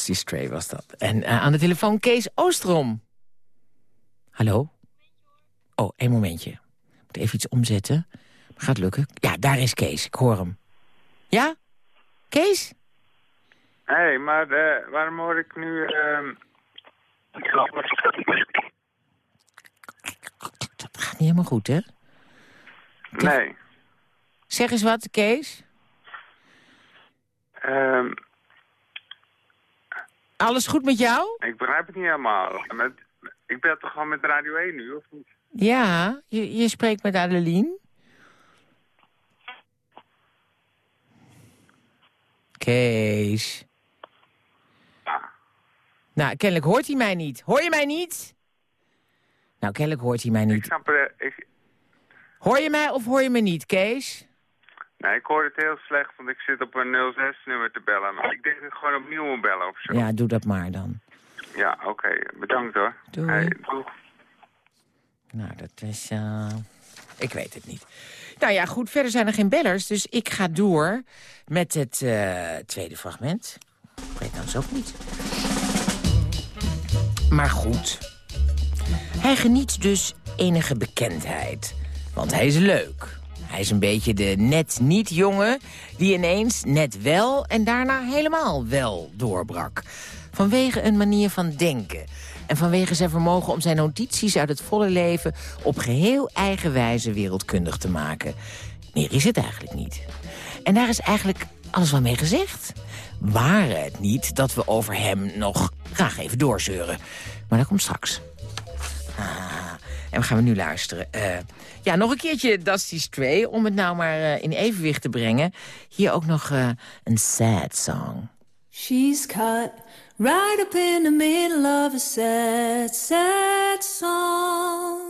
Speaker 4: Dusty Stray was dat. En eh, aan de telefoon Kees Oostrom. Hallo? Oh, één momentje. Ik moet even iets omzetten. Gaat lukken. Ja, daar is Kees. Ik hoor hem. Ja? Kees?
Speaker 8: Hé, hey, maar eh, waarom hoor ik nu... ehm
Speaker 4: Dat gaat niet helemaal goed, hè?
Speaker 8: Nee.
Speaker 4: Zeg eens wat, Kees.
Speaker 8: Ehm,
Speaker 4: Alles goed met jou?
Speaker 8: ik begrijp het niet helemaal. Met, ik ben toch gewoon met Radio 1 nu, of niet?
Speaker 4: Ja, je, je spreekt met Adeline. Kees. Nou, kennelijk hoort hij mij niet. Hoor je mij niet? Nou, kennelijk hoort hij mij
Speaker 8: Ik
Speaker 4: niet.
Speaker 8: snap. Ik,
Speaker 4: Hoor je mij of hoor je me niet, Kees?
Speaker 8: Nee, ik hoor het heel slecht, want ik zit op een 06-nummer te bellen. Maar ik denk dat ik gewoon opnieuw moet bellen of zo.
Speaker 4: Ja, doe dat maar dan.
Speaker 8: Ja, oké. Bedankt hoor.
Speaker 4: Doei.
Speaker 8: Hey, doeg.
Speaker 4: Nou, dat is... eh, Ik weet het niet. Nou ja, goed, verder zijn er geen bellers. Dus ik ga door met het eh, tweede fragment. Ik weet nou ook niet. Maar goed. Hij geniet dus enige bekendheid. Want hij is leuk. Hij is een beetje de net niet jongen die ineens net wel en daarna helemaal wel doorbrak. Vanwege een manier van denken. En vanwege zijn vermogen om zijn notities uit het volle leven... op geheel eigen wijze wereldkundig te maken. Meer is het eigenlijk niet. En daar is eigenlijk alles wel mee gezegd. Waren het niet dat we over hem nog graag even doorzeuren. Maar dat komt straks. Ah, en we gaan we nu luisteren. Eh, ja, nog een keertje Dusty Stray, om het nou maar eh, in evenwicht te brengen. Hier ook nog eh, een sad song.
Speaker 9: She's caught right up in the middle of a sad, sad song.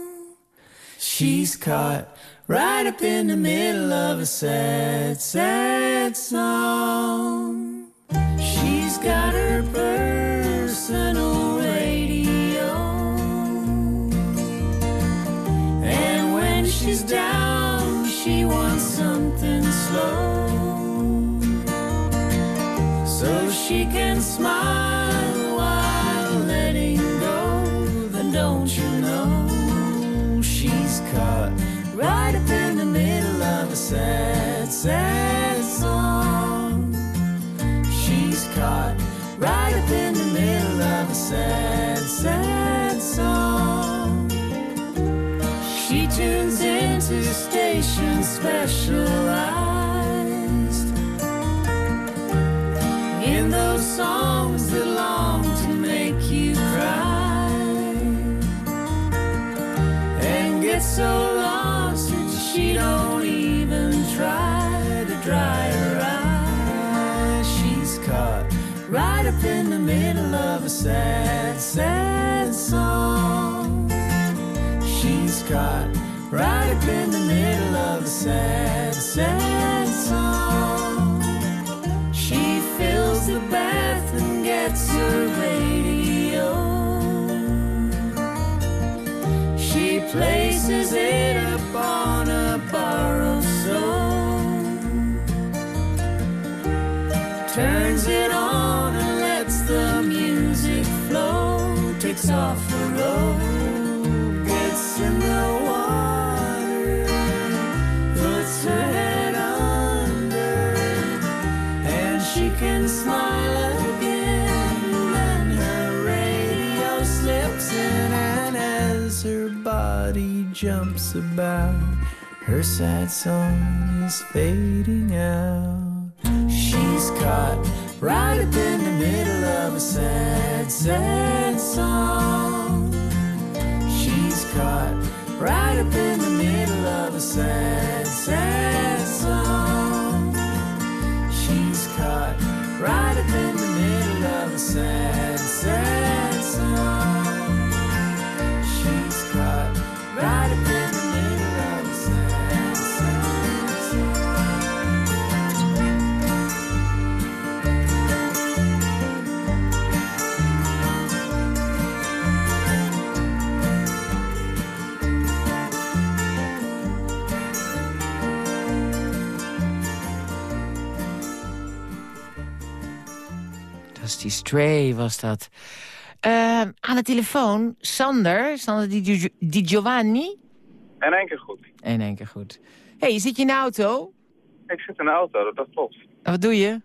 Speaker 6: She's caught right up in the middle of a sad, sad song. She's got her personal slow. So she can smile while letting go. Then don't you know she's caught right up in the middle of a sad, sad song. She's caught right up in the middle of a sad, sad song. She tunes into station specialized so lost that she don't even try to dry her eyes. She's caught right up in the middle of a sad, sad song. She's caught right up in the middle of a sad, sad song. She fills the bath and gets her radio. She places off the robe, gets in the water, puts her head under, and she can smile again. And her radio slips in, and as her body jumps about, her sad song is fading out. She's caught right up in the middle of a sad, sad song. She's caught right up in the middle of a sad, sad song. She's caught right up in the middle of a sad,
Speaker 4: Dusty Stray was dat. Ehm, aan de telefoon, Sander, Sander Di, Gio- Di Giovanni.
Speaker 10: In één keer goed.
Speaker 4: In één keer goed. hey, zit je in de auto?
Speaker 10: Ik zit in de auto, dat, dat klopt.
Speaker 4: En wat doe je?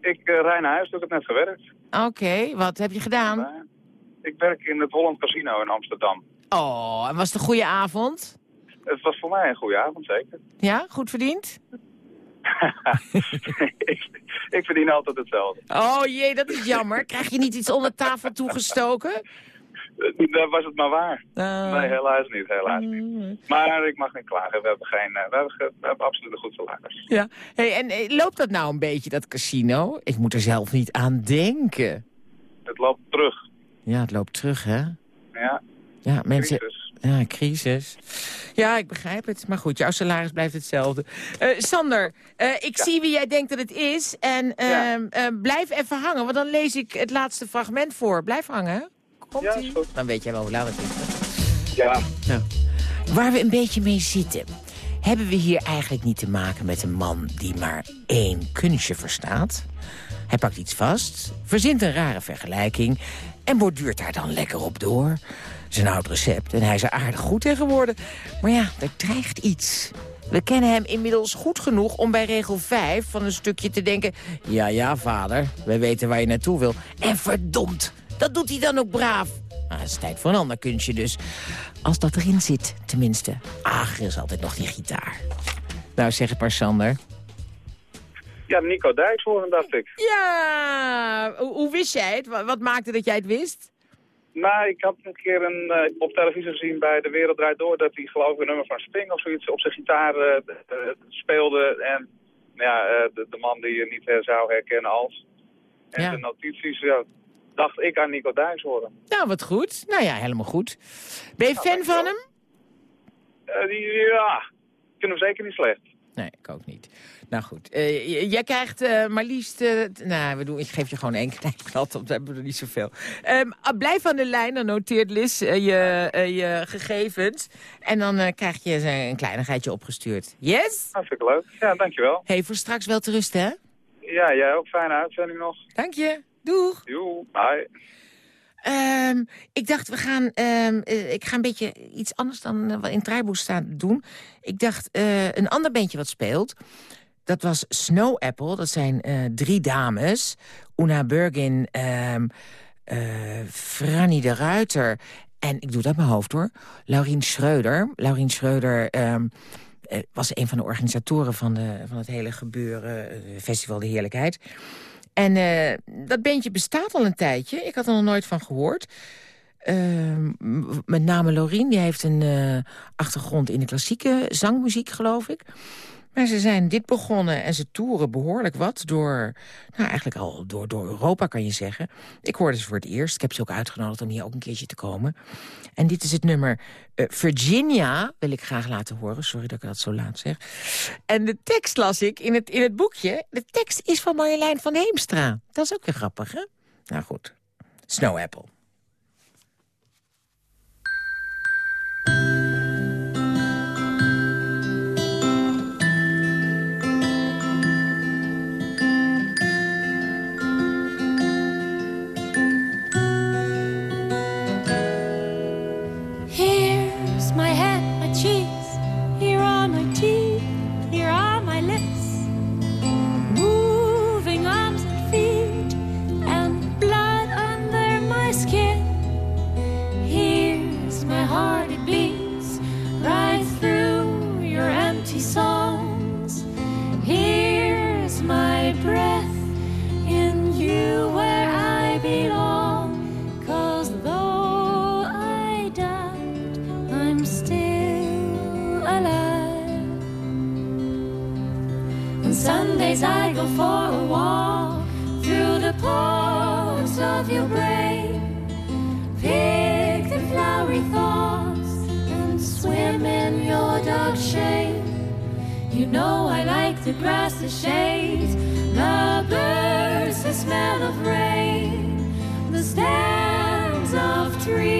Speaker 10: Ik eh, rij naar huis, doe ik heb net gewerkt.
Speaker 4: Oké, wat heb je gedaan?
Speaker 10: Ik werk in het Holland Casino in Amsterdam.
Speaker 4: Oh, en was het een goede avond?
Speaker 10: Het was voor mij een goede avond, zeker.
Speaker 4: Ja, goed verdiend?
Speaker 10: ik, ik verdien altijd hetzelfde.
Speaker 4: Oh jee, dat is jammer. Krijg je niet iets onder tafel toegestoken?
Speaker 10: Eh, Daar was het maar waar.
Speaker 4: Ah.
Speaker 10: Nee, helaas niet, helaas
Speaker 4: Mm.
Speaker 10: niet. Maar ik mag niet klagen, we hebben, geen, eh, we hebben, we hebben absoluut een goed salaris.
Speaker 4: Ja. Hey, en eh, loopt dat nou een beetje, dat casino? Ik moet er zelf niet aan denken.
Speaker 10: Het loopt terug.
Speaker 4: Ja, het loopt terug, hè?
Speaker 10: Ja,
Speaker 4: Ja, mensen...
Speaker 10: crisis.
Speaker 4: Ja, crisis. Ja, ik begrijp het. Maar goed, jouw salaris blijft hetzelfde. Eh, Sander, eh, ik zie wie jij denkt dat het is. En
Speaker 10: Ja.
Speaker 4: ehm, eh, blijf even hangen, want dan lees ik het laatste fragment voor. Blijf hangen. Komt
Speaker 10: Ja.
Speaker 4: Dan weet jij wel hoe laat het is.
Speaker 10: Ja,
Speaker 4: Nou, waar we een beetje mee zitten... hebben we hier eigenlijk niet te maken met een man die maar één kunstje verstaat. Hij pakt iets vast, verzint een rare vergelijking... en borduurt daar dan lekker op door. Zijn oud recept en hij is er aardig goed in geworden. Maar ja, er dreigt iets. We kennen hem inmiddels goed genoeg om bij regel 5 van een stukje te denken... ja, ja, vader, we weten waar je naartoe wil. En verdomd, dat doet hij dan ook braaf. Nou, het is tijd voor een ander kunstje dus. Als dat erin zit, tenminste. Ach, er is altijd nog die gitaar. Nou, zeg het maar, Sander.
Speaker 10: ja Nico Dijkshoorn dacht ik.
Speaker 4: Ja, hoe, wist jij het? Wat maakte dat jij het wist?
Speaker 10: Nou, ik had een keer een, eh, op televisie gezien bij De Wereld Draait Door... dat hij geloof ik een nummer van Sting of zoiets op zijn gitaar eh, speelde. En ja, eh, de, de man die je niet zou herkennen als. En
Speaker 4: Ja.
Speaker 10: de notities, ja, dacht ik aan Nico Dijkshoorn.
Speaker 4: Nou, wat goed. Nou ja, helemaal goed. Ben je fan van hem?
Speaker 10: Die, ja, ik vind hem zeker niet slecht.
Speaker 4: Nee, ik ook niet. Nou goed, eh, jij krijgt eh, maar liefst... eh, nou, we doen, ik geef je gewoon één klein blad, want we hebben er niet zoveel. Ehm, ah, blijf aan de lijn, dan noteert Liz je, je gegevens. En dan krijg je een kleinigheidje opgestuurd. Yes?
Speaker 10: Hartstikke leuk. Ja, dankjewel.
Speaker 4: hey, voor straks wel te hè?
Speaker 10: Ja, jij ook. Fijne uitzending nog.
Speaker 4: Dank je. Doeg.
Speaker 10: Joe, bye.
Speaker 4: Ehm, ik dacht, we gaan, ehm, eh, ik ga een beetje iets anders dan wat in draaiboek staat doen. Ik dacht, een ander bandje wat speelt, dat was Snow Apple. Dat zijn eh, drie dames. Una Bergin, eh, Franny de Ruiter en, ik doe uit mijn hoofd hoor, Laurien Schreuder. Laurien Schreuder ehm, eh, was een van de organisatoren van, de, van het hele gebeuren, Festival de Heerlijkheid. En dat bandje bestaat al een tijdje. Ik had er nog nooit van gehoord.
Speaker 11: Ehm, met name Lorien, die heeft een achtergrond in de klassieke zangmuziek, geloof ik. Maar ze zijn dit begonnen en ze toeren behoorlijk wat door... nou, eigenlijk al door, door Europa, kan je zeggen. Ik hoorde ze voor het eerst. Ik heb ze ook uitgenodigd om hier ook een keertje te komen. En dit is het nummer uh, Virginia, wil ik graag laten horen. Sorry dat ik dat zo laat zeg. En de tekst las ik in het, in het boekje. De tekst is van Marjolein van Heemstra. Dat is ook weer grappig, hè? Nou goed. Snow Apple. for a walk through the pores of your brain. Pick the flowery thoughts and swim in your dark shade. You know I like the grass, the shades, the birds, the smell of rain, the stands of trees.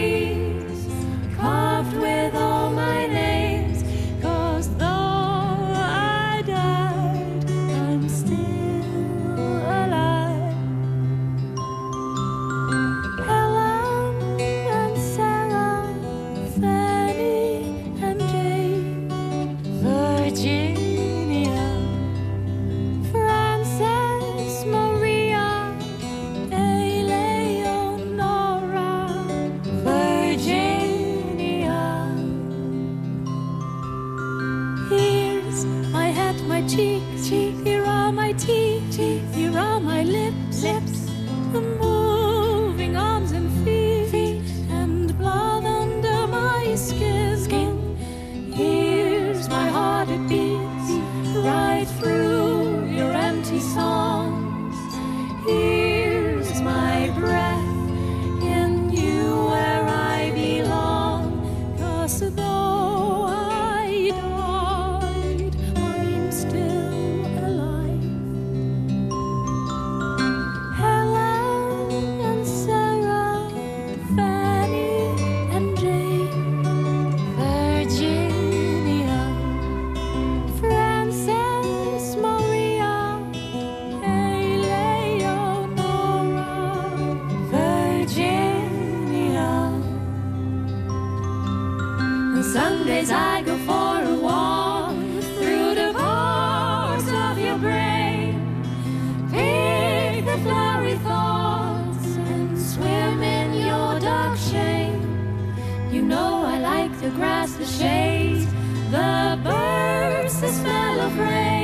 Speaker 11: Is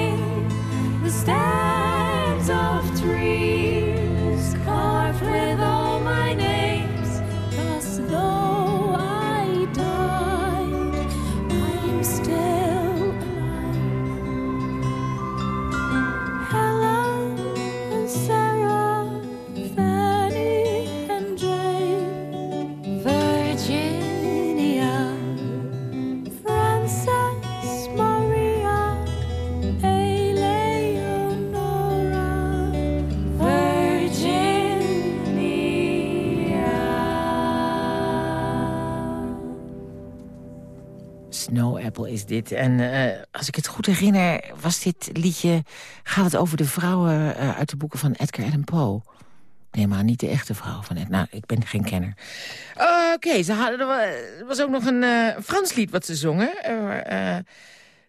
Speaker 11: dit. En uh, als ik het goed herinner, was dit liedje... gaat het over de vrouwen uh, uit de boeken van Edgar Allan Poe. Nee, maar niet de echte vrouw van Ed. Nou, ik ben geen kenner. Oké, ze hadden er was ook nog een uh, Frans lied wat ze zongen.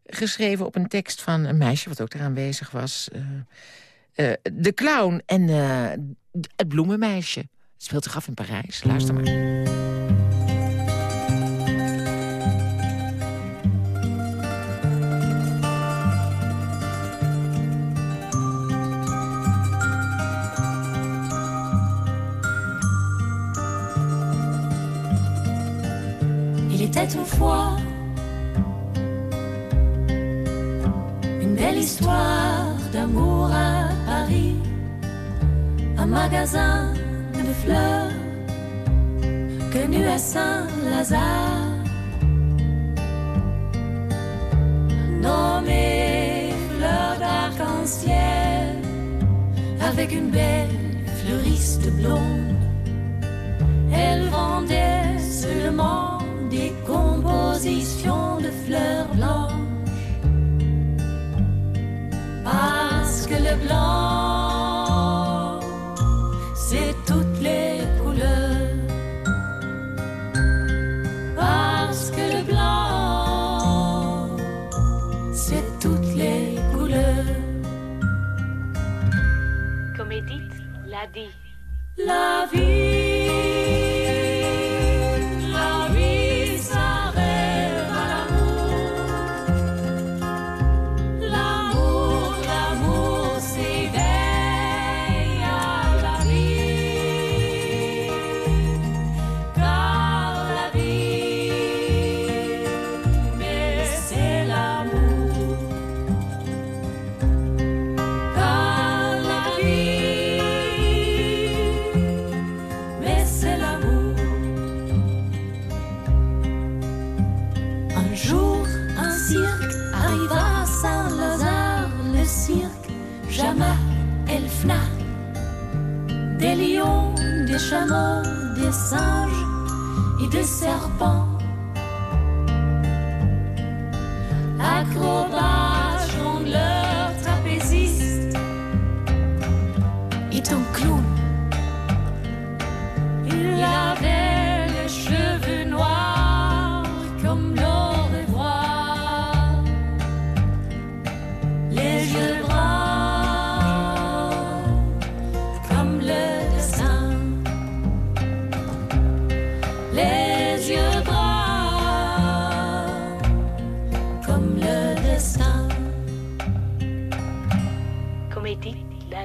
Speaker 11: geschreven op een tekst van een meisje wat ook daar aanwezig was. de clown en het bloemenmeisje. Speelt zich af in Parijs. Luister maar. cette une belle histoire d'amour à Paris, un magasin de fleurs connu à Saint-Lazare. Nommé fleur d'arc-en-ciel avec une belle fleuriste blonde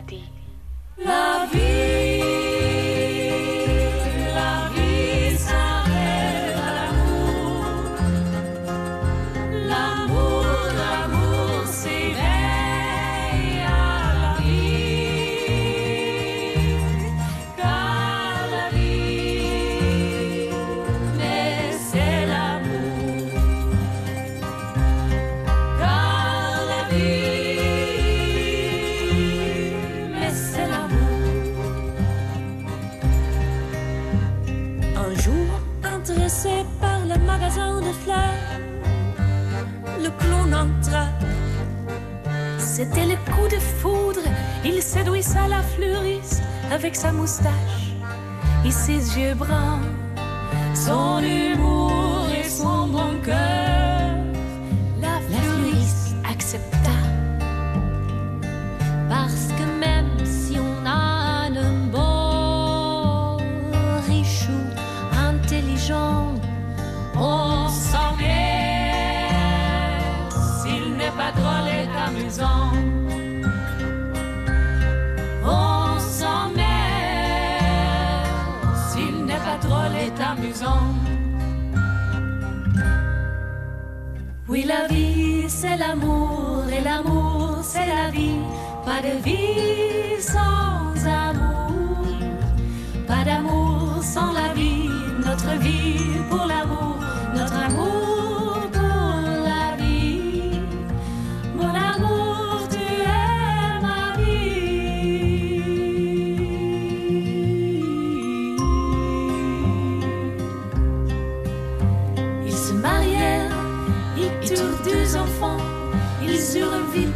Speaker 12: para. La.
Speaker 11: C'était le coup de foudre, il séduisa la fleuriste avec sa moustache et ses yeux bruns, son humour et son bon cœur. On s'en mêle s'il n'est pas drôle et amusant. Oui, la vie, c'est l'amour, et l'amour, c'est la vie. Pas de vie sans amour, pas d'amour sans la vie. Notre vie pour l'amour, notre amour.
Speaker 4: il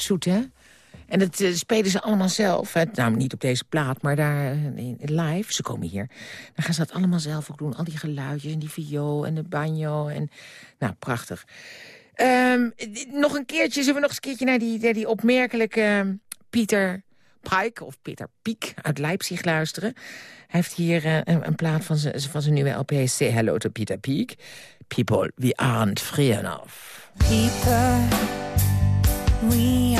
Speaker 4: zoet hè? En dat eh, spelen ze allemaal zelf. Hè? Nou, niet op deze plaat, maar daar uh, live. Ze komen hier. Dan gaan ze dat allemaal zelf ook doen. Al die geluidjes en die viool en de banjo. En, nou, prachtig. Um, nog een keertje, zullen we nog eens een keertje naar die, naar die opmerkelijke ehm, Pieter Pike... of Peter Piek uit Leipzig luisteren. Hij heeft hier uh, een, plaat van zijn, van nieuwe LP. Say hello to Peter Piek. People, we aren't free enough.
Speaker 13: People, we